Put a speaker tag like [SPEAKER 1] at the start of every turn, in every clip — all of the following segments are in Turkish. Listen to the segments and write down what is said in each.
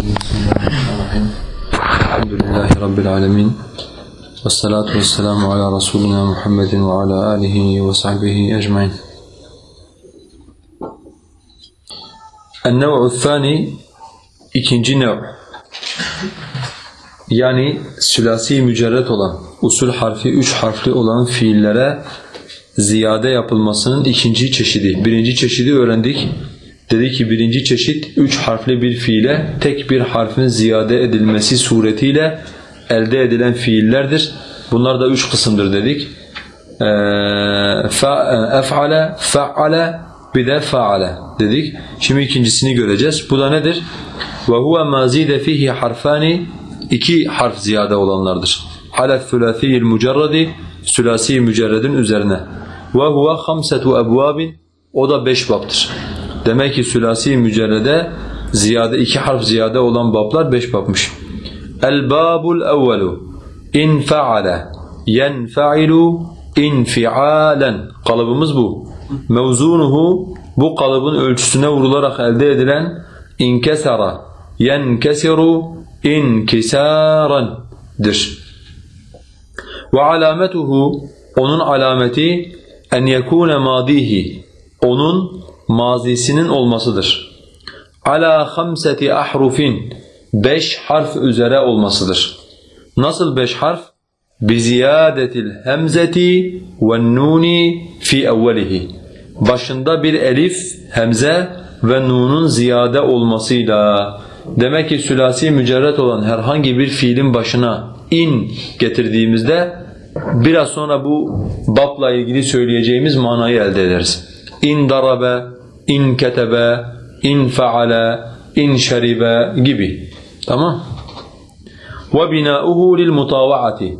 [SPEAKER 1] Bismillahirrahmanirrahim. Elhamdülillahi Rabbil alemin. Vessalatu vesselamu ala Resulina Muhammedin ve ala alihi ve sahbihi ecmain. El-Nev'u thani, ikinci nev. Yani sülasi mücerret olan, usul harfi üç harfli olan fiillere ziyade yapılmasının ikinci çeşidi. Birinci çeşidi öğrendik. Dedi ki birinci çeşit üç harfli bir fiile tek bir harfin ziyade edilmesi suretiyle elde edilen fiillerdir. Bunlar da üç kısımdır dedik. Ee, e, ef'ale, fe'ale, bir de faale dedik. Şimdi ikincisini göreceğiz. Bu da nedir? Ve huve ma zide fihi harfani iki harf ziyade olanlardır. Halef sülasi'l mucerredi sülasi mücerredin üzerine. Ve huve hamsetu o da beş baptır. Demek ki sülasi mücerrede ziyade iki harf ziyade olan bablar beş babmış. El-babul evvelu in faale yenfailu infialen kalıbımız bu. Mevzunuhu bu kalıbın ölçüsüne vurularak elde edilen inkesara yenkesiru inkisarandır. Ve alametuhu onun alameti en yekune madihi onun mazisinin olmasıdır. Ala hamseti ahrufin beş harf üzere olmasıdır. Nasıl beş harf? Biziyadetil hemzeti ve nuni fi evvelihi. Başında bir elif, hemze ve nunun ziyade olmasıyla. Demek ki sülasi mücerret olan herhangi bir fiilin başına in getirdiğimizde biraz sonra bu babla ilgili söyleyeceğimiz manayı elde ederiz. İn darabe, in ketebe, in faale, in şeribe gibi. Tamam? Ve binauhu lil mutavaati.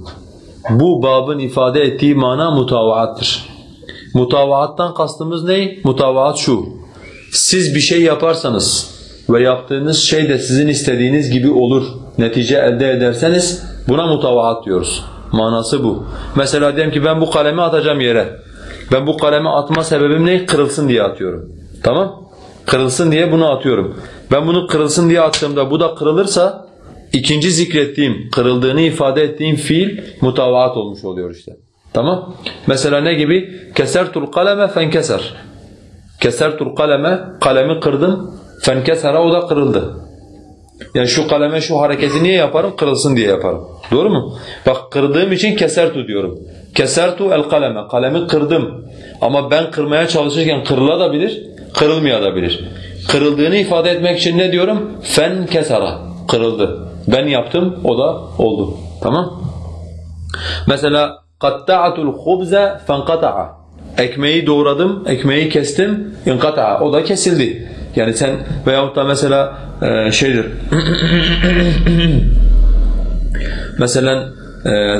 [SPEAKER 1] Bu babın ifade ettiği mana mutavaattır. Mutavaattan kastımız ne? Mutavaat şu. Siz bir şey yaparsanız ve yaptığınız şey de sizin istediğiniz gibi olur, netice elde ederseniz buna mutavaat diyoruz. Manası bu. Mesela diyelim ki ben bu kalemi atacağım yere. Ben bu kalemi atma sebebim ne? Kırılsın diye atıyorum. Tamam? Kırılsın diye bunu atıyorum. Ben bunu kırılsın diye attığımda bu da kırılırsa ikinci zikrettiğim, kırıldığını ifade ettiğim fiil mutavaat olmuş oluyor işte. Tamam? Mesela ne gibi? Kesertul kaleme fenkeser. Kesertul kaleme, kalemi kırdım, fenkesera o da kırıldı. Yani şu kaleme şu hareketi niye yaparım? Kırılsın diye yaparım. Doğru mu? Bak kırdığım için kesertu diyorum. Kesertu el kaleme. Kalemi kırdım. Ama ben kırmaya çalışırken kırılabilir, kırılmayabilir. Kırıldığını ifade etmek için ne diyorum? Fen kesara. Kırıldı. Ben yaptım, o da oldu. Tamam? Mesela qatta'atul khubza fenkata'a. Ekmeği doğradım, ekmeği kestim, inkata'a. O da kesildi. Yani sen veyahut da mesela e, şeydir. mesela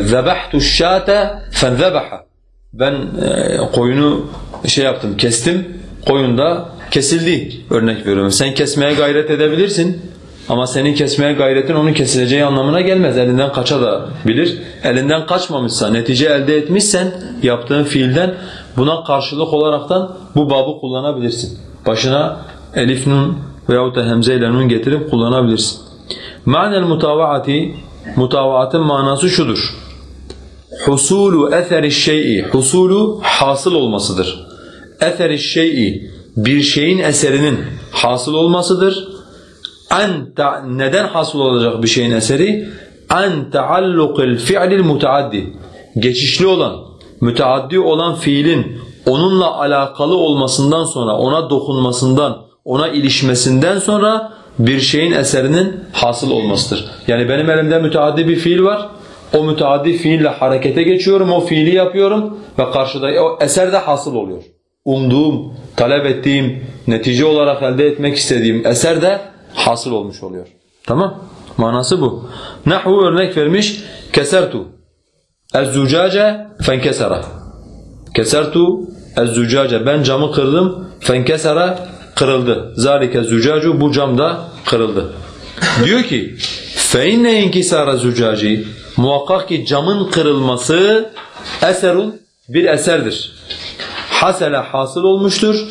[SPEAKER 1] zebahtu şate fenzebaha. Ben e, koyunu şey yaptım, kestim. Koyun da kesildi. Örnek veriyorum. Sen kesmeye gayret edebilirsin. Ama senin kesmeye gayretin onun kesileceği anlamına gelmez. Elinden kaça da bilir. Elinden kaçmamışsa, netice elde etmişsen yaptığın fiilden buna karşılık olaraktan bu babı kullanabilirsin. Başına elif nun veyahut da hemze ile nun getirip kullanabilirsin. Ma'nel mutavaati mutavaatın manası şudur. Husulu eseri şey'i husulu hasıl olmasıdır. Eseri şey'i bir şeyin eserinin hasıl olmasıdır. En neden hasıl olacak bir şeyin eseri? En taallukul fi'lil mutaaddi. Geçişli olan, müteaddi olan fiilin onunla alakalı olmasından sonra, ona dokunmasından, ona ilişmesinden sonra bir şeyin eserinin hasıl olmasıdır. Yani benim elimde müteaddi bir fiil var. O müteaddi fiille harekete geçiyorum, o fiili yapıyorum ve karşıda o eser de hasıl oluyor. Umduğum, talep ettiğim, netice olarak elde etmek istediğim eser de hasıl olmuş oluyor. Tamam? Manası bu. Nahu örnek vermiş. Kesertu ez-zucace fenkesera. Kesertu ez-zucace. Ben camı kırdım. Fenkesera kırıldı. Zalike zucacu bu cam da kırıldı. Diyor ki feinne inkisara zucaci muhakkak ki camın kırılması eserun bir eserdir. Hasele hasıl olmuştur.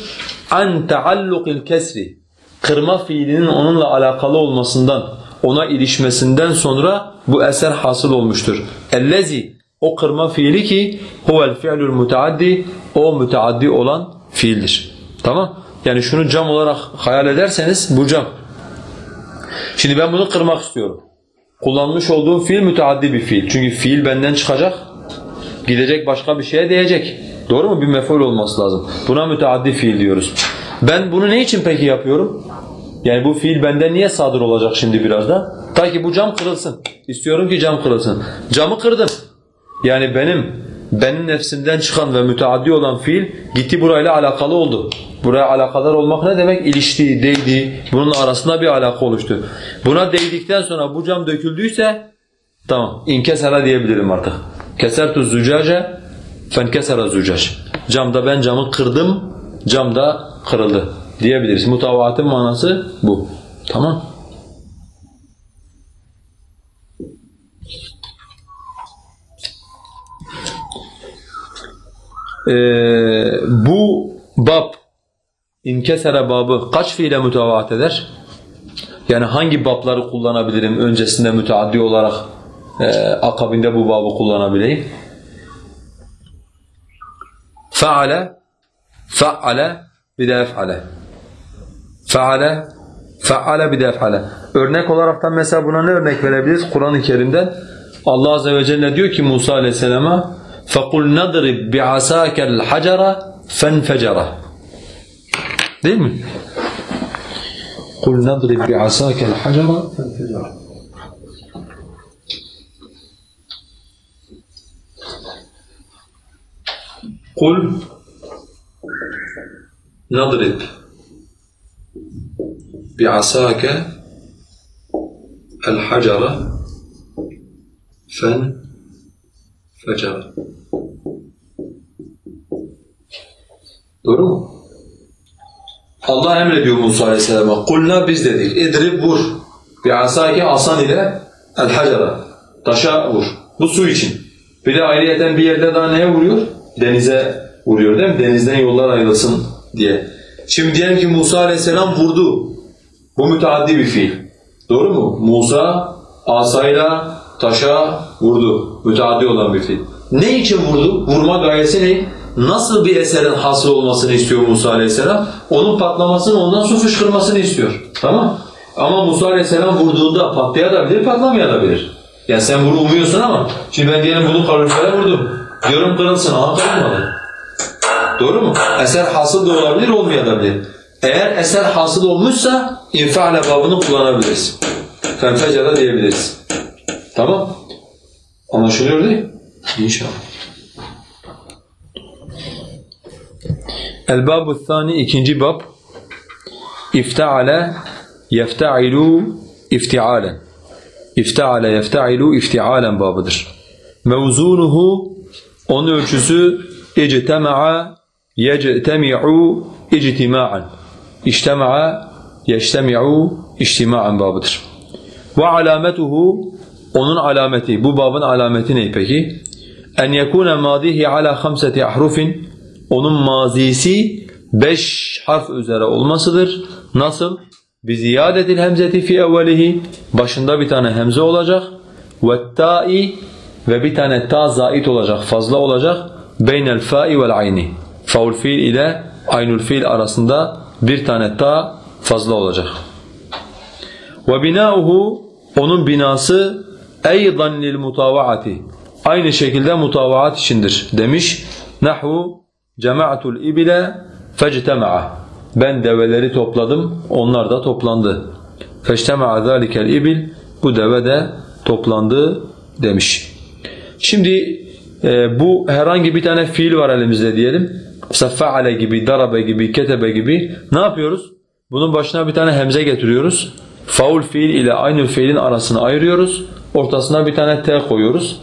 [SPEAKER 1] An taallukil kesri kırma fiilinin onunla alakalı olmasından ona ilişmesinden sonra bu eser hasıl olmuştur. Ellezi o kırma fiili ki huvel fi'lul mutaaddi o mutaaddi olan fiildir. Tamam? Yani şunu cam olarak hayal ederseniz bu cam. Şimdi ben bunu kırmak istiyorum. Kullanmış olduğum fiil müteaddi bir fiil. Çünkü fiil benden çıkacak, gidecek başka bir şeye değecek. Doğru mu? Bir mef'ul olması lazım. Buna müteaddi fiil diyoruz. Ben bunu ne için peki yapıyorum? Yani bu fiil benden niye sadır olacak şimdi birazdan? Ta ki bu cam kırılsın. İstiyorum ki cam kırılsın. Camı kırdım. Yani benim benim nefsimden çıkan ve müteaddi olan fiil gitti burayla alakalı oldu. Buraya alakadar olmak ne demek? İlişti, değdi. Bunun arasında bir alaka oluştu. Buna değdikten sonra bu cam döküldüyse tamam inkesara diyebilirim artık. Kesertu zücace fenkesera zücac. Camda ben camı kırdım, cam da kırıldı diyebiliriz. Mutavaatın manası bu. Tamam. Ee, bu bab inkesere babı kaç fiile mütevaat eder? Yani hangi babları kullanabilirim öncesinde müteaddi olarak e, akabinde bu babı kullanabileyim? Feale, feale bir de efale. Feale, feale bir de efale. Örnek olarak da mesela buna ne örnek verebiliriz Kur'an-ı Kerim'den? Allah Azze ve Celle diyor ki Musa Aleyhisselam'a فَقُلْ نَضْرِبْ بِعَسَاكَ الْحَجَرَ فَانْفَجَرَ Değil mi? قُلْ نَضْرِبْ بِعَسَاكَ الْحَجَرَ فَانْفَجَرَ Kul nadrib bi'asake el hacere fen fecere. Doğru mu? Allah emrediyor Musa Aleyhisselam'a. Kulna biz dedik. İdrib vur. Bi'asake asan ile el hacere. Taşa vur. Bu su için. Bir de ayrıyeten bir yerde daha neye vuruyor? Denize vuruyor değil mi? Denizden yollar ayrılsın diye. Şimdi diyelim ki Musa Aleyhisselam vurdu. Bu müteaddi bir fiil. Doğru mu? Musa asayla taşa vurdu. Müteaddi olan bir fiil. Ne için vurdu? Vurma gayesi ne? Nasıl bir eserin hasıl olmasını istiyor Musa Aleyhisselam? Onun patlamasını, ondan su fışkırmasını istiyor. Tamam Ama Musa Aleyhisselam vurduğunda patlayabilir, patlamayabilir. Yani sen bunu umuyorsun ama şimdi ben diyelim bunu kalorifere vurdum. Diyorum kırılsın, aha kırılmadı. Doğru mu? Eser hasıl da olabilir, olmayabilir. Eğer eser hasıl olmuşsa infiale babını kullanabiliriz. Fenfecera diyebiliriz. Tamam? Anlaşılıyor değil mi? İnşallah. El-Babu ikinci bab İfteale yefte'ilu iftialen İfteale yefte'ilu iftialen babıdır. Mevzunuhu onun ölçüsü ictema'a yectemi'u ictima'an İctema'a yeştemi'u içtima'an babıdır. Ve alametuhu onun alameti, bu babın alameti ne peki? En yekune madihi ala khamsati ahrufin onun mazisi beş harf üzere olmasıdır. Nasıl? Biziyadetil hemzeti fi evvelihi başında bir tane hemze olacak ve ta'i ve bir tane ta zait olacak, fazla olacak. Beynel fa'i vel ayni. Faul fiil ile aynul fiil arasında bir tane ta fazla olacak. Ve binauhu onun binası eydan lil mutavaati. Aynı şekilde mutavaat içindir demiş. Nahvu cema'tul ibile fectema'a. Ben develeri topladım, onlar da toplandı. Feçtema'a zâlikel ibil. Bu deve de toplandı demiş. Şimdi e, bu herhangi bir tane fiil var elimizde diyelim. Mesela feale gibi, darabe gibi, ketebe gibi ne yapıyoruz? Bunun başına bir tane hemze getiriyoruz. Faul fiil ile aynı fiilin arasını ayırıyoruz. Ortasına bir tane t koyuyoruz.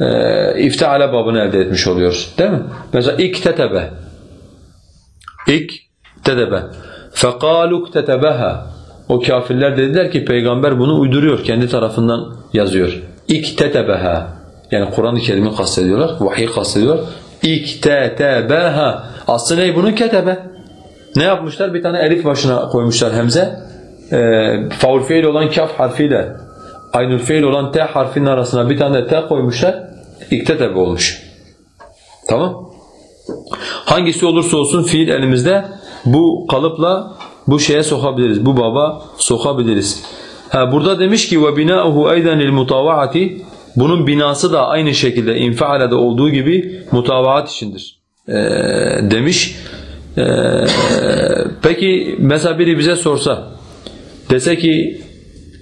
[SPEAKER 1] Ee, iftiale babını elde etmiş oluyoruz. Değil mi? Mesela iktetebe. İktetebe. İktetebeha. O kafirler dediler ki peygamber bunu uyduruyor. Kendi tarafından yazıyor. İktetebeha. Yani Kur'an-ı Kerim'i kastediyorlar. Vahiy kastediyorlar. İktetebeha. Aslı ne bunun ketebe. Ne yapmışlar? Bir tane elif başına koymuşlar hemze. e, faul fiil olan kaf harfiyle aynül fiil olan t harfinin arasına bir tane t koymuşlar. İktetebe olmuş. Tamam? Hangisi olursa olsun fiil elimizde bu kalıpla bu şeye sokabiliriz. Bu baba sokabiliriz. Ha burada demiş ki ve bina'uhu eyden lil bunun binası da aynı şekilde infialede olduğu gibi mutavaat içindir. Ee, demiş. Ee, peki mesela biri bize sorsa dese ki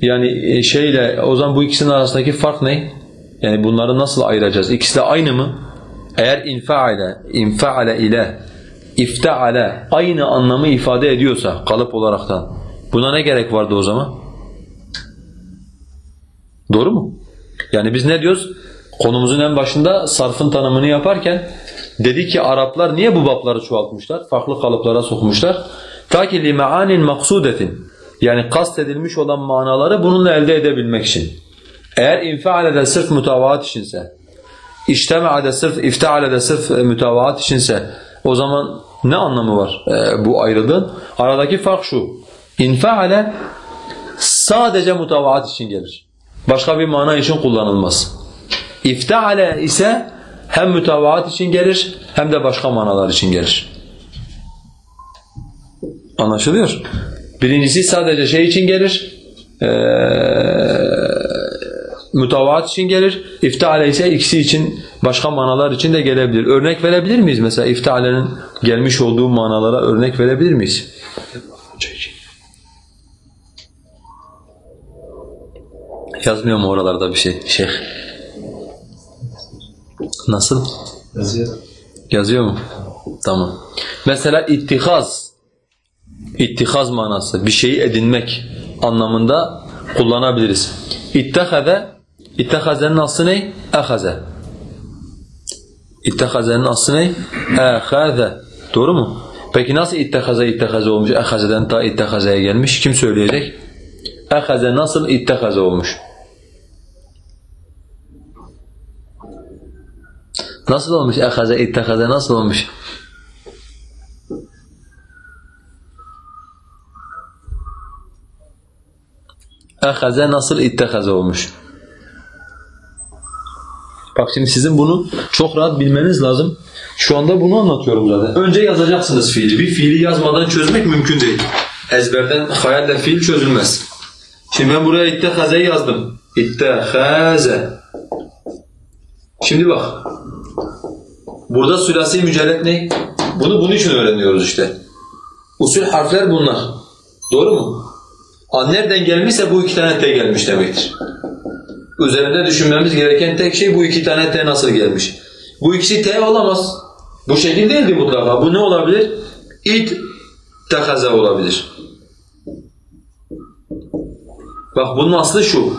[SPEAKER 1] yani şeyle o zaman bu ikisinin arasındaki fark ne? Yani bunları nasıl ayıracağız? İkisi de aynı mı? Eğer infaale, infaale ile iftaale aynı anlamı ifade ediyorsa kalıp olaraktan buna ne gerek vardı o zaman? Doğru mu? Yani biz ne diyoruz? Konumuzun en başında sarfın tanımını yaparken dedi ki Araplar niye bu babları çoğaltmışlar? Farklı kalıplara sokmuşlar. Ta ki limeanin maksudetin yani kastedilmiş olan manaları bununla elde edebilmek için. Eğer infiale de sırf mütevaat içinse, iştema'a de sırf, iftiale de sırf e, mütevaat içinse o zaman ne anlamı var e, bu ayrılığın? Aradaki fark şu. İnfiale sadece mütevaat için gelir. Başka bir mana için kullanılmaz. İftiale ise hem mütevaat için gelir hem de başka manalar için gelir. Anlaşılıyor. Birincisi sadece şey için gelir. Eee mütevaat için gelir. İftihale ise ikisi için başka manalar için de gelebilir. Örnek verebilir miyiz mesela iftihalenin gelmiş olduğu manalara örnek verebilir miyiz? Yazmıyor mu oralarda bir şey şeyh? Nasıl?
[SPEAKER 2] Yazıyor.
[SPEAKER 1] Yazıyor mu? Tamam. Mesela ittihaz, ittihaz manası, bir şeyi edinmek anlamında kullanabiliriz. İttehaze, ittehazenin aslı ne? Ehaze. İttehazenin aslı ne? Ehaze. Doğru mu? Peki nasıl ittehaze ittehaze olmuş? Ehazeden ta ittehazeye gelmiş. Kim söyleyecek? Ehaze nasıl ittehaze olmuş? Nasıl olmuş ehaze ittehaze nasıl olmuş? Ehaze nasıl ittehaze olmuş? Bak şimdi sizin bunu çok rahat bilmeniz lazım. Şu anda bunu anlatıyorum zaten. Önce yazacaksınız fiili. Bir fiili yazmadan çözmek mümkün değil. Ezberden hayalle fiil çözülmez. Şimdi ben buraya ittehaze'yi yazdım. İttehaze. Şimdi bak. Burada sülasi mücerret ne? Bunu bunun için öğreniyoruz işte. Usul harfler bunlar. Doğru mu? A nereden gelmişse bu iki tane T gelmiş demektir. Üzerinde düşünmemiz gereken tek şey bu iki tane T nasıl gelmiş. Bu ikisi T olamaz. Bu şekil değildi mutlaka. Bu ne olabilir? İt tehaze olabilir. Bak bunun aslı şu.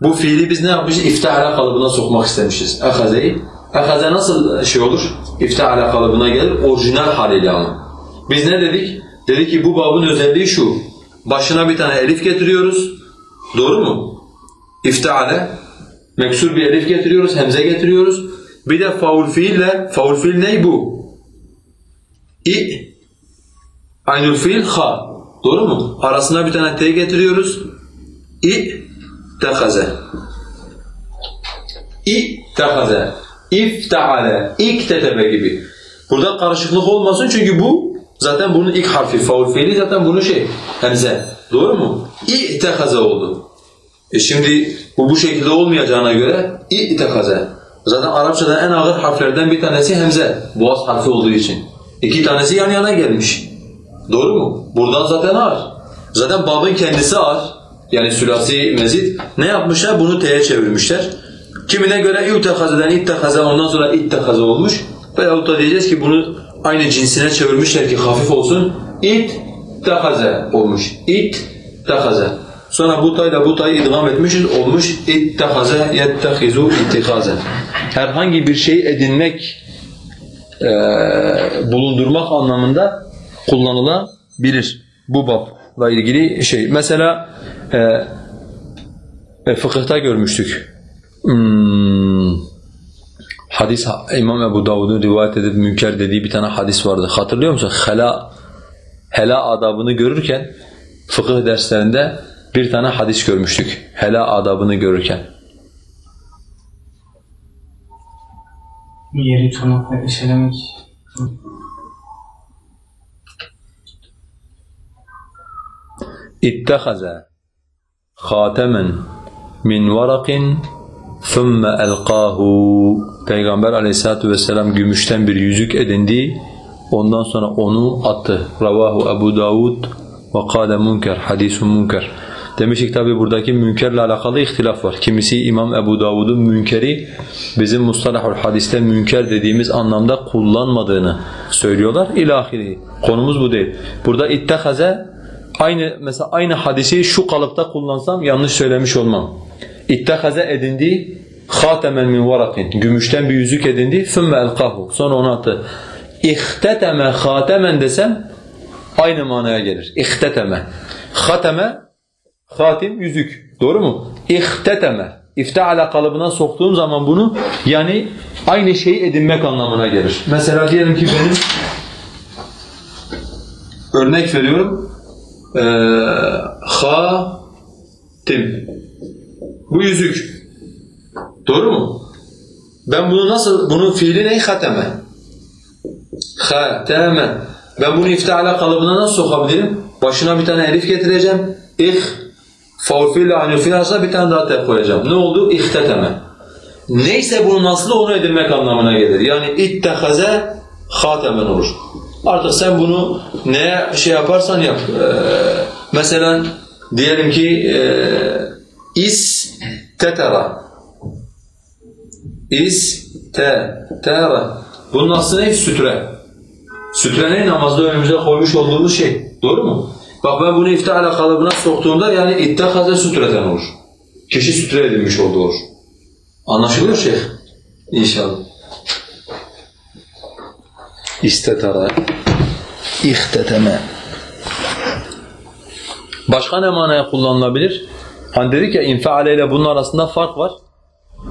[SPEAKER 1] Bu fiili biz ne yapmışız? İftihara kalıbına sokmak istemişiz. Ehaze'yi. Ehaze nasıl şey olur? İftihara kalıbına gelir. Orijinal haliyle ama. Biz ne dedik? Dedik ki bu babın özelliği şu. Başına bir tane elif getiriyoruz. Doğru mu? İftihale. Meksur bir elif getiriyoruz, hemze getiriyoruz. Bir de faul fiille, faul fiil ney bu? İ. Aynül fiil ha. Doğru mu? Arasına bir tane t getiriyoruz. İ. Tehaze. İ. Tehaze. İfteale. İktetebe gibi. Burada karışıklık olmasın çünkü bu zaten bunun ilk harfi faul fiili zaten bunu şey hemze. Doğru mu? İ'tehaze oldu. E şimdi bu bu şekilde olmayacağına göre i'tehaze. Zaten Arapçada en ağır harflerden bir tanesi hemze. Boğaz harfi olduğu için. İki tanesi yan yana gelmiş. Doğru mu? Buradan zaten ağır. Zaten babın kendisi ağır. Yani sülasi mezit. Ne yapmışlar? Bunu t'ye çevirmişler. Kimine göre i'tehazeden ittehaze ondan sonra ittehaze olmuş. Veyahut da diyeceğiz ki bunu aynı cinsine çevirmişler ki hafif olsun. İttehaze olmuş. İttehaze. Sonra bu tayla bu tayı idgam etmişiz olmuş ittehaze yettehizu ittihazen. Herhangi bir şey edinmek, e, bulundurmak anlamında kullanılabilir bu babla ilgili şey. Mesela e, e, fıkıhta görmüştük. Hmm. hadis İmam Ebu Davud'un rivayet edip münker dediği bir tane hadis vardı. Hatırlıyor musun? Hela, hela adabını görürken fıkıh derslerinde bir tane hadis görmüştük. Hela adabını görürken.
[SPEAKER 2] Yeri tırnakla işelemek.
[SPEAKER 1] İttehaze hatemen min varakin ثُمَّ elqahu Peygamber aleyhissalatu vesselam gümüşten bir yüzük edindi. Ondan sonra onu attı. Ravahu Ebu Davud ve kâle münker. Hadisun münker. Demiştik tabi buradaki münkerle alakalı ihtilaf var. Kimisi İmam Ebu Davud'un münkeri bizim mustalahul hadiste münker dediğimiz anlamda kullanmadığını söylüyorlar. İlahiri. Konumuz bu değil. Burada ittehaze aynı mesela aynı hadisi şu kalıpta kullansam yanlış söylemiş olmam. İttehaze edindi hatemen min varakin gümüşten bir yüzük edindi ثُمَّ elqahu sonra onu attı. İhteteme hatemen desem aynı manaya gelir. İhteteme. Hateme hatim yüzük. Doğru mu? İhteteme. İfteala kalıbına soktuğum zaman bunu yani aynı şeyi edinmek anlamına gelir. Mesela diyelim ki benim örnek veriyorum. Ee, hatim. Bu yüzük. Doğru mu? Ben bunu nasıl, bunun fiili ne? Hateme. Hateme. Ben bunu iftiala kalıbına nasıl sokabilirim? Başına bir tane elif getireceğim. İh, aynı fiil arasında bir tane daha tek koyacağım. Ne oldu? İhteteme. Neyse bunun aslı onu edinmek anlamına gelir. Yani ittehaze hatemen olur. Artık sen bunu neye şey yaparsan yap. Ee, mesela diyelim ki e, is tetera is te tera bunun aslı ne? Sütre. Sütre ne? Namazda önümüze koymuş olduğumuz şey. Doğru mu? Bak ben bunu iftihara kalıbına soktuğumda yani ittekaze sütreten olur. Kişi sütre edilmiş oldu olur. Anlaşılıyor şeyh? İnşallah. İstetara, ihteteme. Başka ne manaya kullanılabilir? Hani dedik ya infiale ile bunun arasında fark var.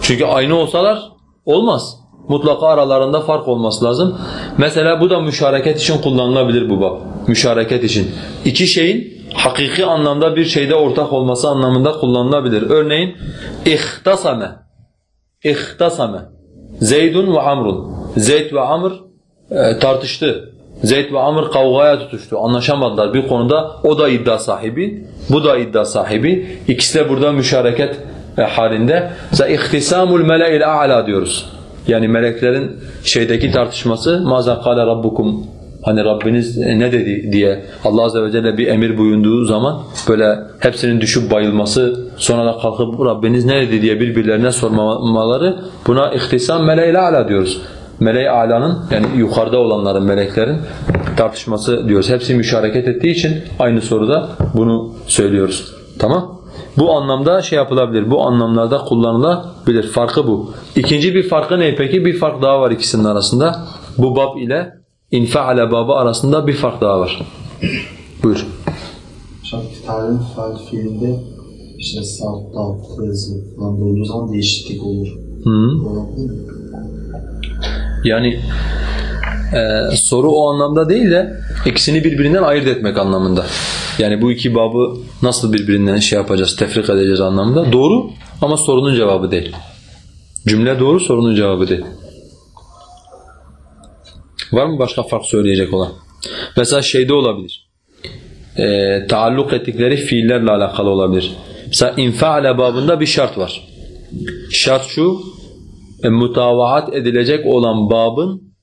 [SPEAKER 1] Çünkü aynı olsalar olmaz. Mutlaka aralarında fark olması lazım. Mesela bu da müşareket için kullanılabilir bu bab. Müşareket için. İki şeyin hakiki anlamda bir şeyde ortak olması anlamında kullanılabilir. Örneğin ihtasame. İhtasame. Zeydun ve Amrun. Zeyd ve Amr e, tartıştı. Zeyd ve Amr kavgaya tutuştu. Anlaşamadılar bir konuda. O da iddia sahibi, bu da iddia sahibi. İkisi de burada müşareket e, halinde. Mesela ihtisamul mele'il a'la diyoruz. Yani meleklerin şeydeki tartışması maza kâle rabbukum hani Rabbiniz ne dedi diye Allah azze ve celle bir emir buyunduğu zaman böyle hepsinin düşüp bayılması sonra da kalkıp Rabbiniz ne dedi diye birbirlerine sormaları buna ihtisam meleği ala diyoruz. Meleği alanın yani yukarıda olanların meleklerin tartışması diyoruz. Hepsi müşareket ettiği için aynı soruda bunu söylüyoruz. Tamam? Bu anlamda şey yapılabilir, bu anlamlarda kullanılabilir. Farkı bu. İkinci bir farkı ne peki? Bir fark daha var ikisinin arasında. Bu bab ile infa'ale babı arasında bir fark daha var. Buyur.
[SPEAKER 3] Tarih faal fiilinde işte salt, dalt, hızı falan olduğu zaman değişiklik olur.
[SPEAKER 1] Hı.
[SPEAKER 3] Mi?
[SPEAKER 1] Yani e, soru o anlamda değil de ikisini birbirinden ayırt etmek anlamında. Yani bu iki babı nasıl birbirinden şey yapacağız, tefrik edeceğiz anlamında. Doğru ama sorunun cevabı değil. Cümle doğru, sorunun cevabı değil. Var mı başka fark söyleyecek olan? Mesela şeyde olabilir. E, taalluk ettikleri fiillerle alakalı olabilir. Mesela infaale babında bir şart var. Şart şu, mutavaat edilecek olan babın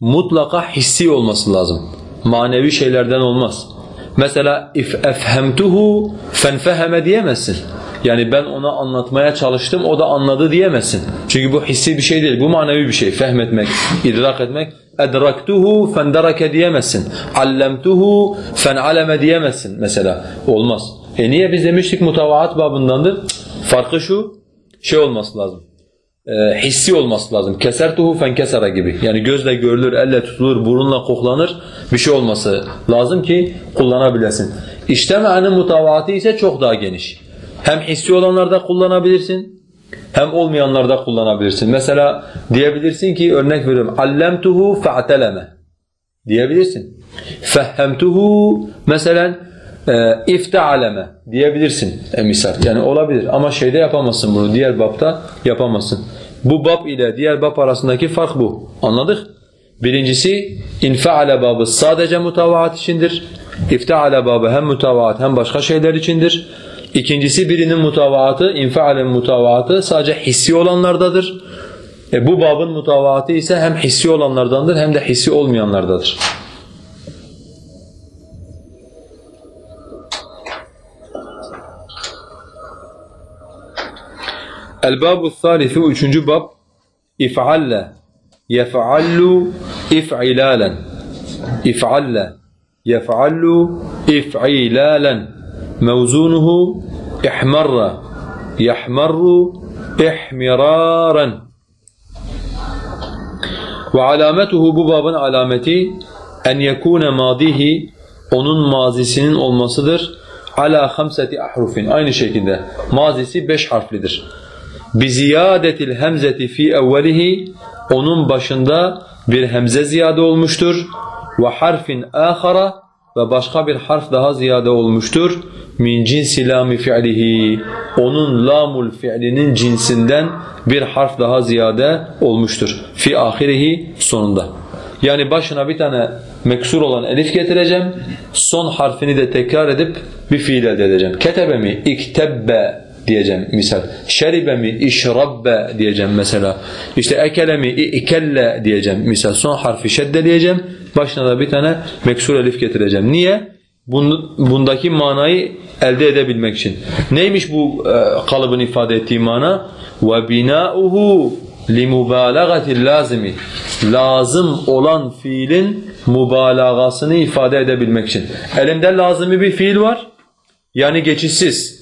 [SPEAKER 1] mutlaka hissi olması lazım. Manevi şeylerden olmaz. Mesela if efhemtuhu fenfeheme diyemezsin. Yani ben ona anlatmaya çalıştım, o da anladı diyemezsin. Çünkü bu hissi bir şey değil, bu manevi bir şey. Fehmetmek, idrak etmek. Edraktuhu fenderake diyemezsin. Allemtuhu fenaleme diyemezsin mesela. Olmaz. E niye biz demiştik mutavaat babındandır? Farkı şu, şey olması lazım. E, hissi olması lazım. Kesertuhu fenkesara gibi. Yani gözle görülür, elle tutulur, burunla koklanır bir şey olması lazım ki kullanabilesin. İçteme'nin mutavaatı ise çok daha geniş. Hem hissi olanlarda kullanabilirsin, hem olmayanlarda kullanabilirsin. Mesela diyebilirsin ki örnek veriyorum. Allemtuhu fa'teleme diyebilirsin. Fehhemtuhu mesela e, iftealeme diyebilirsin e. Yani olabilir ama şeyde yapamazsın bunu. Diğer babda yapamazsın. Bu bab ile diğer bab arasındaki fark bu. Anladık? Birincisi infeale babı sadece mutavaat içindir. İfteale babı hem mutavaat hem başka şeyler içindir. İkincisi birinin mutavaatı, infealen mutavaatı sadece hissi olanlardadır. E bu babın mutavaatı ise hem hissi olanlardandır hem de hissi olmayanlardadır. El-babu thalithu üçüncü bab. if'alle yef'allu if'ilalen if'alle yef'allu if'ilalen mevzunuhu ihmarra yahmarru ihmiraran ve alametuhu bu babın alameti en yekune madihi onun mazisinin olmasıdır. ala hamseti ahrufin aynı şekilde mazisi beş harflidir biziyadetil hemzeti fi evvelihi onun başında bir hemze ziyade olmuştur. Ve harfin ahara ve başka bir harf daha ziyade olmuştur. Min cinsi lami fi'lihi. Onun lamul fi'linin cinsinden bir harf daha ziyade olmuştur. Fi ahirihi sonunda. Yani başına bir tane meksur olan elif getireceğim. Son harfini de tekrar edip bir fiil elde edeceğim. Ketebe mi? İktebbe diyeceğim misal. Şeribe mi, işrabbe diyeceğim mesela. İşte ekele mi, ikelle diyeceğim misal. Son harfi şeddeleyeceğim. Başına da bir tane meksur elif getireceğim. Niye? Bundaki manayı elde edebilmek için. Neymiş bu e, kalıbın ifade ettiği mana? وَبِنَاؤُهُ لِمُبَالَغَةِ اللَّازِمِ Lazım olan fiilin mübalagasını ifade edebilmek için. Elimde lazımı bir fiil var. Yani geçişsiz.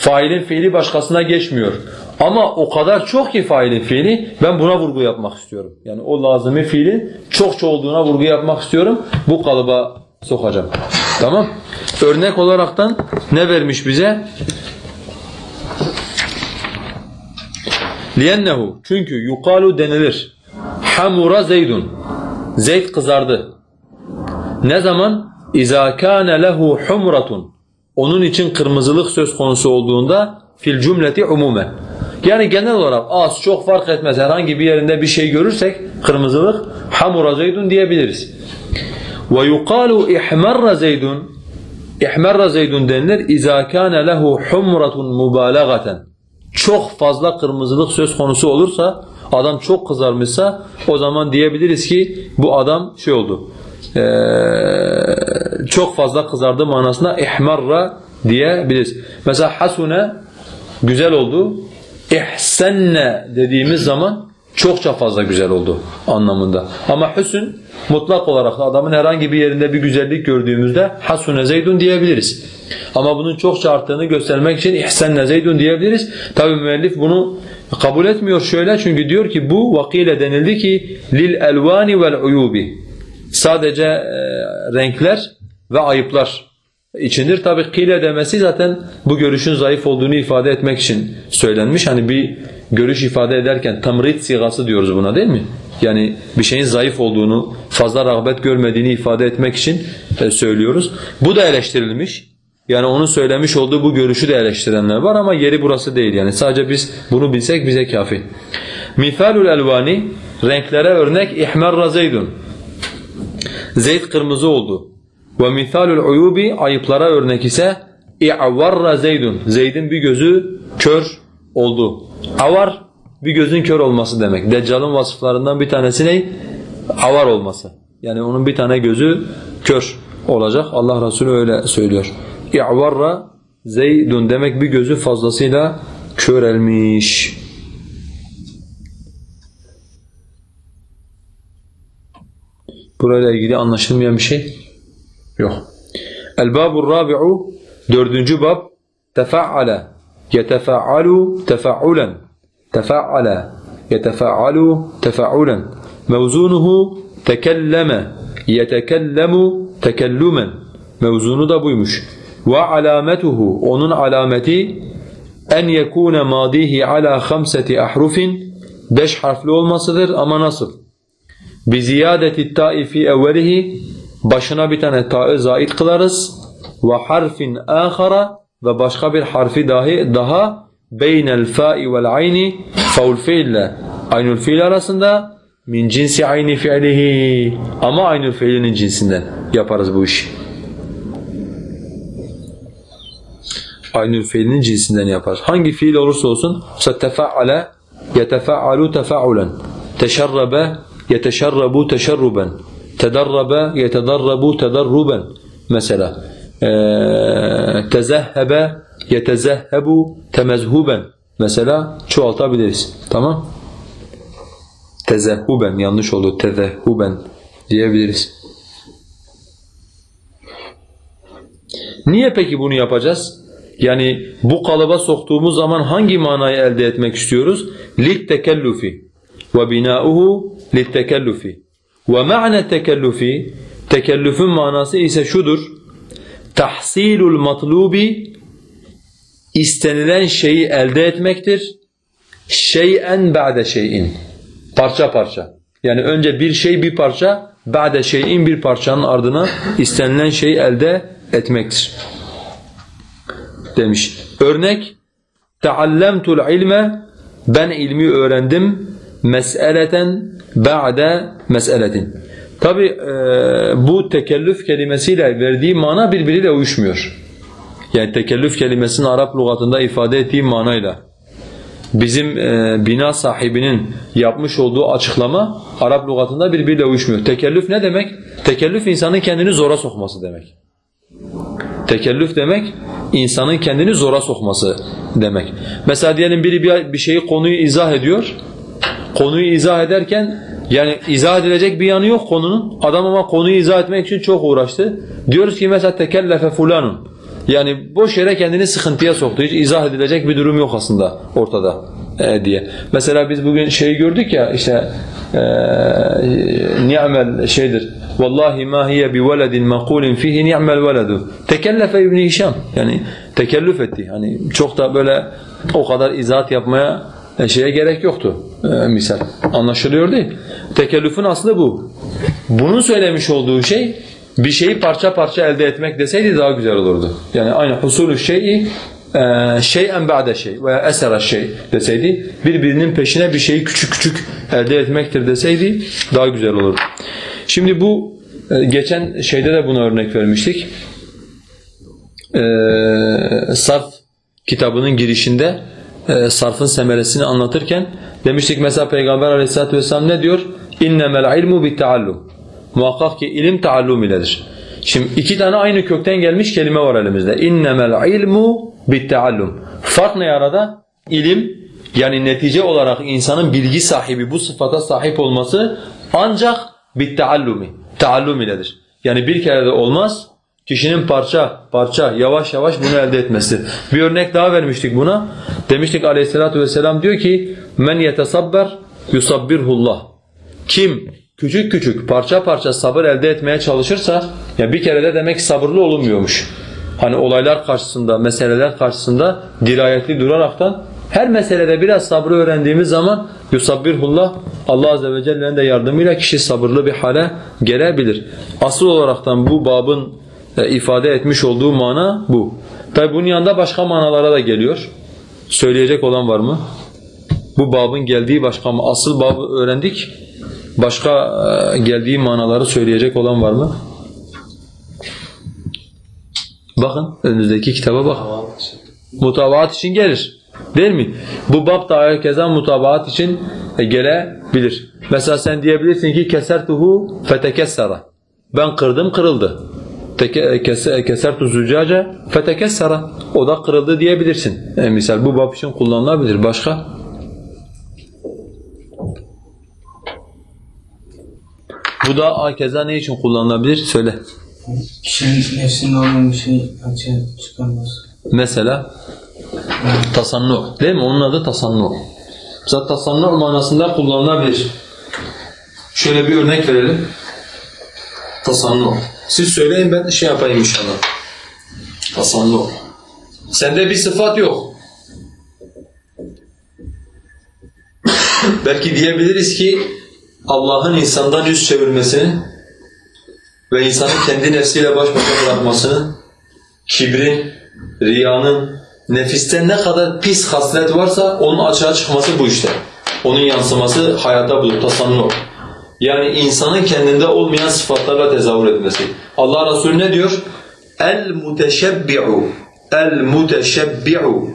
[SPEAKER 1] Failin fiili başkasına geçmiyor. Ama o kadar çok ki failin fiili ben buna vurgu yapmak istiyorum. Yani o lazımi fiilin çokça olduğuna vurgu yapmak istiyorum. Bu kalıba sokacağım. Tamam? Örnek olaraktan ne vermiş bize? لِيَنَّهُ Çünkü yukalu denilir. Hamura zeydun. Zeyd kızardı. Ne zaman? İza kana lehu humratun onun için kırmızılık söz konusu olduğunda fil cümleti umumen. Yani genel olarak az çok fark etmez herhangi bir yerinde bir şey görürsek kırmızılık hamura zeydun diyebiliriz. Ve yuqalu ihmarra zeydun ihmarra zeydun denilir iza kana lehu humratun mubalagaten. Çok fazla kırmızılık söz konusu olursa adam çok kızarmışsa o zaman diyebiliriz ki bu adam şey oldu e, çok fazla kızardı manasına ihmarra diyebiliriz. Mesela hasune güzel oldu. İhsenne dediğimiz zaman çokça fazla güzel oldu anlamında. Ama hüsn mutlak olarak adamın herhangi bir yerinde bir güzellik gördüğümüzde hasune zeydun diyebiliriz. Ama bunun çokça arttığını göstermek için ihsenne zeydun diyebiliriz. Tabi müellif bunu kabul etmiyor şöyle çünkü diyor ki bu vakile denildi ki lil elvani vel uyubi sadece e, renkler ve ayıplar içindir. Tabi kile demesi zaten bu görüşün zayıf olduğunu ifade etmek için söylenmiş. Hani bir görüş ifade ederken tamrit sigası diyoruz buna değil mi? Yani bir şeyin zayıf olduğunu, fazla rağbet görmediğini ifade etmek için e, söylüyoruz. Bu da eleştirilmiş. Yani onun söylemiş olduğu bu görüşü de eleştirenler var ama yeri burası değil yani. Sadece biz bunu bilsek bize kafi. Mithalul elvani renklere örnek ihmarra zeydun. Zeyd kırmızı oldu. Ve mithalul uyubi ayıplara örnek ise i'varra zeydun. Zeyd'in bir gözü kör oldu. Avar bir gözün kör olması demek. Deccal'ın vasıflarından bir tanesi ne? Avar olması. Yani onun bir tane gözü kör olacak. Allah Resulü öyle söylüyor. İ'varra zeydun demek bir gözü fazlasıyla körelmiş. Burayla ilgili anlaşılmayan bir şey yok. El-babur rabi'u dördüncü bab tefa'ale yetefa'alu tefa'ulen tefa'ale yetefa'alu tefa'ulen mevzunuhu tekelleme yetekellemu tekellumen mevzunu da buymuş. Ve alametuhu onun alameti en yekune madihi ala hamseti ahrufin beş harfli olmasıdır ama nasıl? بِزِيَادَةِ التَّاءِ فِي اَوَّلِهِ Başına bir tane ta'ı zait kılarız. ve harfin ahara ve başka bir harfi dahi daha beynel fa'i vel ayni faul fiille aynul fiil arasında min cinsi ayni fi'lihi ama aynul fiilinin cinsinden yaparız bu işi. Aynül fiilinin cinsinden yapar. Hangi fiil olursa olsun mesela tefa'ale yetefa'alu tefa'ulen teşerrebe yeteşerrebu teşerruben tedarrabe yetedarrabu tedarruben mesela ee, tezehhebe yetezehhebu temezhuben mesela çoğaltabiliriz. Tamam? Tezehhuben yanlış oldu. Tezehhuben diyebiliriz. Niye peki bunu yapacağız? Yani bu kalıba soktuğumuz zaman hangi manayı elde etmek istiyoruz? لِلْتَكَلُّفِ وَبِنَاؤُهُ لِلْتَكَلُّفِ ve ma'ne tekellüfi tekellüfün manası ise şudur. Tahsilul matlubi istenilen şeyi elde etmektir. Şey'en ba'de şey'in. Parça parça. Yani önce bir şey bir parça, ba'de şey'in bir parçanın ardına istenilen şeyi elde etmektir. Demiş. Örnek Teallemtul ilme ben ilmi öğrendim meseleten ba'de meseletin. Tabi e, bu tekellüf kelimesiyle verdiği mana birbiriyle uyuşmuyor. Yani tekellüf kelimesinin Arap lügatında ifade ettiği manayla bizim e, bina sahibinin yapmış olduğu açıklama Arap lügatında birbiriyle uyuşmuyor. Tekellüf ne demek? Tekellüf insanın kendini zora sokması demek. Tekellüf demek insanın kendini zora sokması demek. Mesela diyelim biri bir, bir şeyi konuyu izah ediyor. Konuyu izah ederken yani izah edilecek bir yanı yok konunun. Adam ama konuyu izah etmek için çok uğraştı. Diyoruz ki mesela tekellefe fulanun. Yani boş yere kendini sıkıntıya soktu. Hiç izah edilecek bir durum yok aslında ortada e, diye. Mesela biz bugün şeyi gördük ya işte e, ni'mel şeydir. Vallahi ma hiye bi veledin maqulin fihi ni'mel veledu. Tekellefe İbn Hişam. Yani tekellüf etti. Hani çok da böyle o kadar izahat yapmaya e, şeye gerek yoktu e, misal. Anlaşılıyor değil. Tekellüfün aslı bu. Bunun söylemiş olduğu şey bir şeyi parça parça elde etmek deseydi daha güzel olurdu. Yani aynı husulü şeyi e, şeyen ba'de şey veya esera şey deseydi birbirinin peşine bir şeyi küçük küçük elde etmektir deseydi daha güzel olurdu. Şimdi bu e, geçen şeyde de buna örnek vermiştik. Ee, sarf kitabının girişinde e, sarfın semeresini anlatırken demiştik mesela Peygamber aleyhissalatu vesselam ne diyor? İnnemel ilmu bitteallum. Muhakkak ki ilim taallum iledir. Şimdi iki tane aynı kökten gelmiş kelime var elimizde. İnnemel ilmu bitteallum. Fark ne arada? İlim yani netice olarak insanın bilgi sahibi bu sıfata sahip olması ancak bitteallumi. Taallum iledir. Yani bir kere de olmaz. Kişinin parça parça yavaş yavaş bunu elde etmesi. Bir örnek daha vermiştik buna. Demiştik aleyhissalatu vesselam diyor ki men yetesabber yusabbirhullah. Kim küçük küçük parça parça sabır elde etmeye çalışırsa ya bir kere de demek sabırlı olunmuyormuş. Hani olaylar karşısında, meseleler karşısında dirayetli duraraktan her meselede biraz sabrı öğrendiğimiz zaman yusabbirhullah Allah azze ve celle'nin de yardımıyla kişi sabırlı bir hale gelebilir. Asıl olaraktan bu babın ifade etmiş olduğu mana bu. Tabi bunun yanında başka manalara da geliyor. Söyleyecek olan var mı? Bu babın geldiği başka asıl babı öğrendik. Başka e, geldiği manaları söyleyecek olan var mı? Bakın önünüzdeki kitaba bak. Mutabaat için gelir. Değil mi? Bu bab da herkese mutabaat için e, gelebilir. Mesela sen diyebilirsin ki kesertuhu fetekessara. Ben kırdım kırıldı. Kesertu züccace fetekessara. O da kırıldı diyebilirsin. E, misal bu bab için kullanılabilir. Başka? Bu da akeza ne için kullanılabilir? Söyle.
[SPEAKER 2] Kişinin nefsinde olmayan bir şey açığa çıkarmaz.
[SPEAKER 1] Mesela tasannu değil mi? Onun adı tasannu. Mesela tasannu manasında kullanılabilir. Şöyle bir örnek verelim. Tasannu. Siz söyleyin ben şey yapayım inşallah. Tasannu. Sende bir sıfat yok. Belki diyebiliriz ki Allah'ın insandan yüz çevirmesini ve insanın kendi nefsiyle baş başa bırakmasını kibrin, riyanın, nefiste ne kadar pis haslet varsa onun açığa çıkması bu işte. Onun yansıması hayata budur, tasannu. Yani insanın kendinde olmayan sıfatlarla tezahür etmesi. Allah Resulü ne diyor? El muteşebbi'u el muteşebbi'u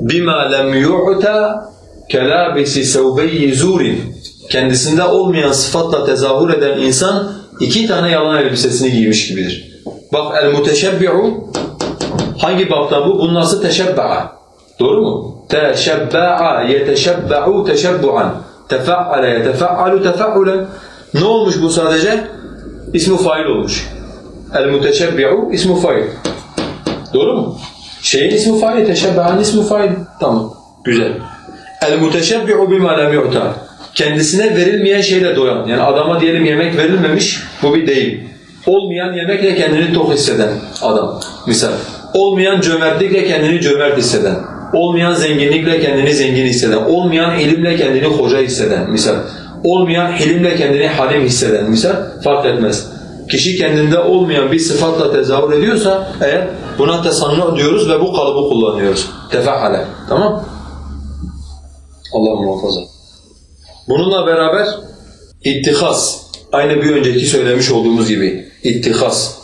[SPEAKER 1] bima lem yu'ta kelabisi sevbeyi zurin kendisinde olmayan sıfatla tezahür eden insan iki tane yalan elbisesini giymiş gibidir. Bak el muteşebbi'u hangi baptan bu? Bunun nasıl teşebba'a. Doğru mu? Teşebba'a yeteşebba'u teşebbu'an. Tefa'ale yetefa'alu tefa'ulen. Ne olmuş bu sadece? İsmu fail olmuş. El muteşebbi'u ismu fail. Doğru mu? Şeyin ismi fail, teşebbühan ismi fail. Tamam, güzel. El muteşebbi'u bima lem yu'ta. Kendisine verilmeyen şeyle doyan. Yani adama diyelim yemek verilmemiş, bu bir değil. Olmayan yemekle kendini tok hisseden adam. Misal. Olmayan cömertlikle kendini cömert hisseden. Olmayan zenginlikle kendini zengin hisseden. Olmayan ilimle kendini hoca hisseden. Misal. Olmayan hilimle kendini halim hisseden. Misal. Fark etmez kişi kendinde olmayan bir sıfatla tezahür ediyorsa eğer buna tesannu diyoruz ve bu kalıbı kullanıyoruz. Tefahale. Tamam? Allah muhafaza. Bununla beraber ittihas. Aynı bir önceki söylemiş olduğumuz gibi. İttihas.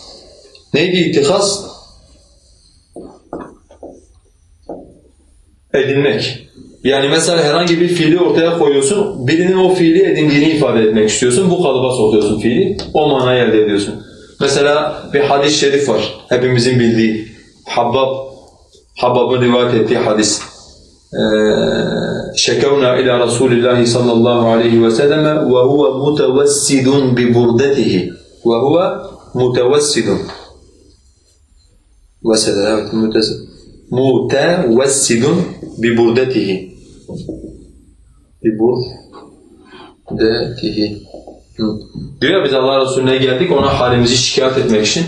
[SPEAKER 1] Neydi ittihas? Edinmek. Yani mesela herhangi bir fiili ortaya koyuyorsun, birinin o fiili edindiğini ifade etmek istiyorsun, bu kalıba sokuyorsun fiili, o manayı elde ediyorsun. Mesela bir hadis-i şerif var, hepimizin bildiği, Habbab, Habbab'ın rivayet ettiği hadis. شكونا إلى رسول الله صلى الله عليه وسلم وهو متوسد ببردته وهو متوسد mutevessidun bi burdetihi. Bi burdetihi. Diyor ya biz Allah Resulüne geldik ona halimizi şikayet etmek için.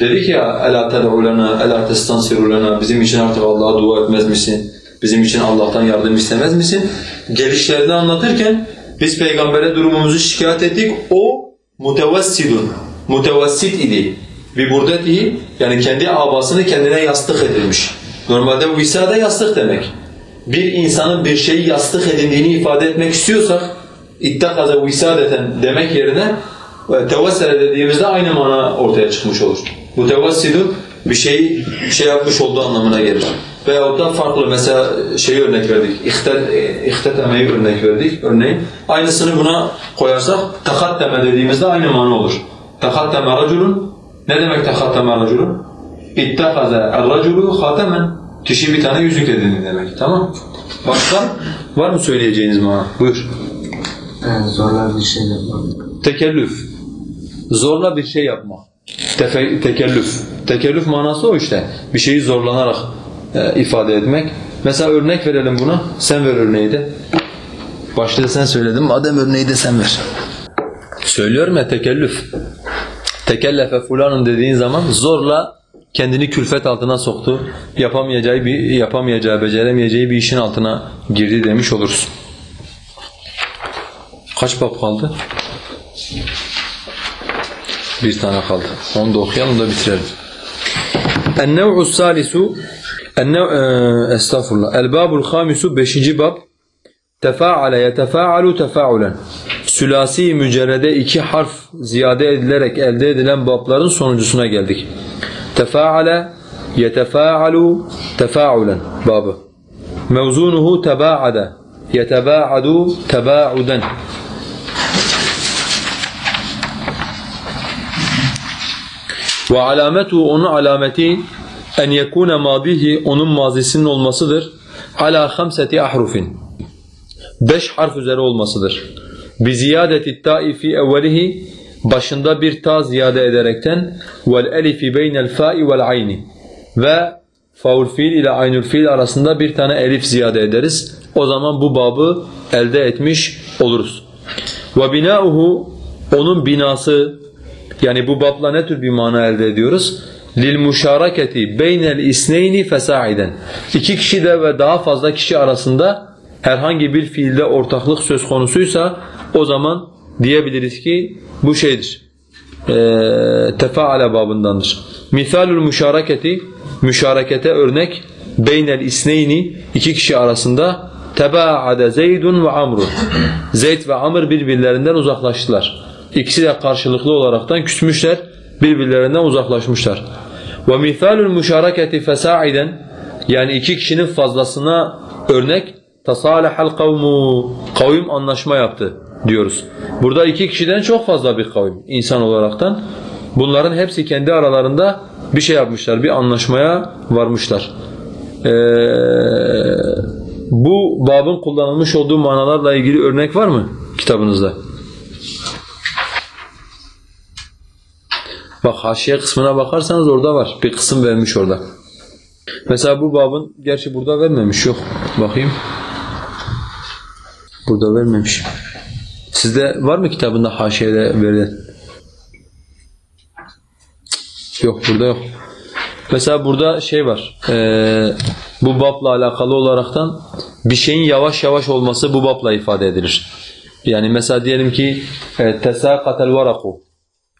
[SPEAKER 1] Dedi ki ya ela ted'u lana ela testansiru bizim için artık Allah'a dua etmez misin? Bizim için Allah'tan yardım istemez misin? Gelişlerini anlatırken biz peygambere durumumuzu şikayet ettik. O mutevessidun. Mutevessit idi. Biburdetihi yani kendi abasını kendine yastık edilmiş. Normalde visada yastık demek bir insanın bir şeyi yastık edindiğini ifade etmek istiyorsak ittakaza visadeten demek yerine e, tevessele dediğimizde aynı mana ortaya çıkmış olur. Bu tevessilun bir şeyi şey yapmış olduğu anlamına gelir. Veyahut da farklı mesela şeyi örnek verdik, ihtetemeyi örnek verdik örneğin. Aynısını buna koyarsak takatteme dediğimizde aynı mana olur. Takatteme raculun ne demek takatteme raculun? İttekaze er-raculu hatemen Kişi bir tane yüzük edindi demek. Tamam. Başka var mı söyleyeceğiniz bana? Buyur.
[SPEAKER 2] Evet, zorla bir şey yapmak.
[SPEAKER 1] Tekellüf. Zorla bir şey yapmak. Tefe, tekellüf. Tekellüf manası o işte. Bir şeyi zorlanarak e, ifade etmek. Mesela örnek verelim buna. Sen ver örneği de. Başta sen söyledin. Madem örneği de sen ver. Söylüyorum ya tekellüf. Tekellefe fulanın dediğin zaman zorla kendini külfet altına soktu. Yapamayacağı bir yapamayacağı, beceremeyeceği bir işin altına girdi demiş oluruz. Kaç bab kaldı? Bir tane kaldı. Onu da okuyalım da bitirelim. El-nev'u salisu Estağfurullah. El-babul hamisu beşinci bab Tefaale yetefaalu tefaulen Sülasi mücerrede iki harf ziyade edilerek elde edilen babların sonuncusuna geldik. Tefaale yetefaalu tefaulen babı. Mevzunuhu tebaade yetebaadu tebauden. Ve alametu onun alameti en yekune madihi onun mazisinin olmasıdır. Ala hamseti ahrufin. Beş harf üzeri olmasıdır. Bi ziyadeti ta'i fi evvelihi başında bir ta ziyade ederekten vel elifi beynel fa'i vel ayni ve faul fiil ile aynül fiil arasında bir tane elif ziyade ederiz. O zaman bu babı elde etmiş oluruz. Ve binauhu onun binası yani bu babla ne tür bir mana elde ediyoruz? Lil muşaraketi beynel isneyni fesaiden. İki kişi de ve daha fazla kişi arasında herhangi bir fiilde ortaklık söz konusuysa o zaman diyebiliriz ki bu şeydir. tefaale babındandır. Misalul müşareketi müşarekete örnek beynel isneyni iki kişi arasında tebaade Zeydun ve Amrun. Zeyd ve Amr birbirlerinden uzaklaştılar. İkisi de karşılıklı olaraktan küsmüşler, birbirlerinden uzaklaşmışlar. Ve misalul müşareketi fesaiden yani iki kişinin fazlasına örnek tasalahal kavmu kavim anlaşma yaptı diyoruz. Burada iki kişiden çok fazla bir kavim insan olaraktan. Bunların hepsi kendi aralarında bir şey yapmışlar, bir anlaşmaya varmışlar. Ee, bu babın kullanılmış olduğu manalarla ilgili örnek var mı kitabınızda? Bak haşiye kısmına bakarsanız orada var. Bir kısım vermiş orada. Mesela bu babın, gerçi burada vermemiş yok. Bakayım. Burada vermemiş. Sizde var mı kitabında haşiyede verilen? Yok burada yok. Mesela burada şey var. eee, bu babla alakalı olaraktan bir şeyin yavaş yavaş olması bu babla ifade edilir. Yani mesela diyelim ki e, tesakatel varaku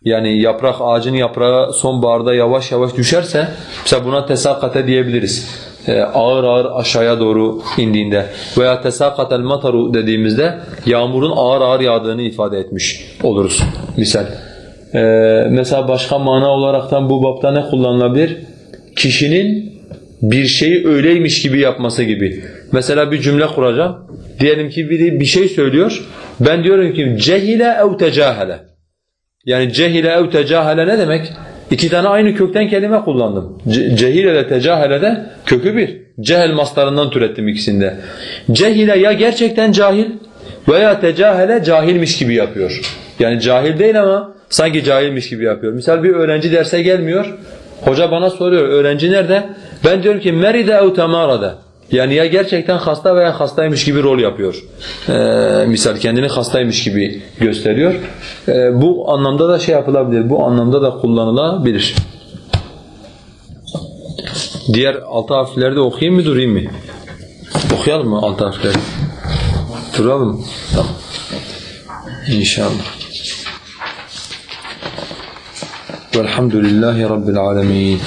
[SPEAKER 1] yani yaprak ağacın yaprağı sonbaharda yavaş yavaş düşerse mesela buna tesakate diyebiliriz. Ee, ağır ağır aşağıya doğru indiğinde veya tesakatel mataru dediğimizde yağmurun ağır ağır yağdığını ifade etmiş oluruz misal. Ee, mesela başka mana olaraktan bu bapta ne kullanılabilir? Kişinin bir şeyi öyleymiş gibi yapması gibi. Mesela bir cümle kuracağım. Diyelim ki biri bir şey söylüyor. Ben diyorum ki cehile ev tecahele. Yani cehile ev tecahele ne demek? İki tane aynı kökten kelime kullandım. Ce cehile ile tecahele de kökü bir. Cehel maslarından türettim ikisinde. Cehile ya gerçekten cahil veya tecahele cahilmiş gibi yapıyor. Yani cahil değil ama sanki cahilmiş gibi yapıyor. Misal bir öğrenci derse gelmiyor. Hoca bana soruyor öğrenci nerede? Ben diyorum ki meride ev temarada. Yani ya gerçekten hasta veya hastaymış gibi rol yapıyor. Ee, misal kendini hastaymış gibi gösteriyor. Ee, bu anlamda da şey yapılabilir. Bu anlamda da kullanılabilir. Diğer altı harfleri de okuyayım mı durayım mı? Okuyalım mı altı harfleri? Duralım? Tamam. İnşallah. Velhamdülillahi Rabbil alemin.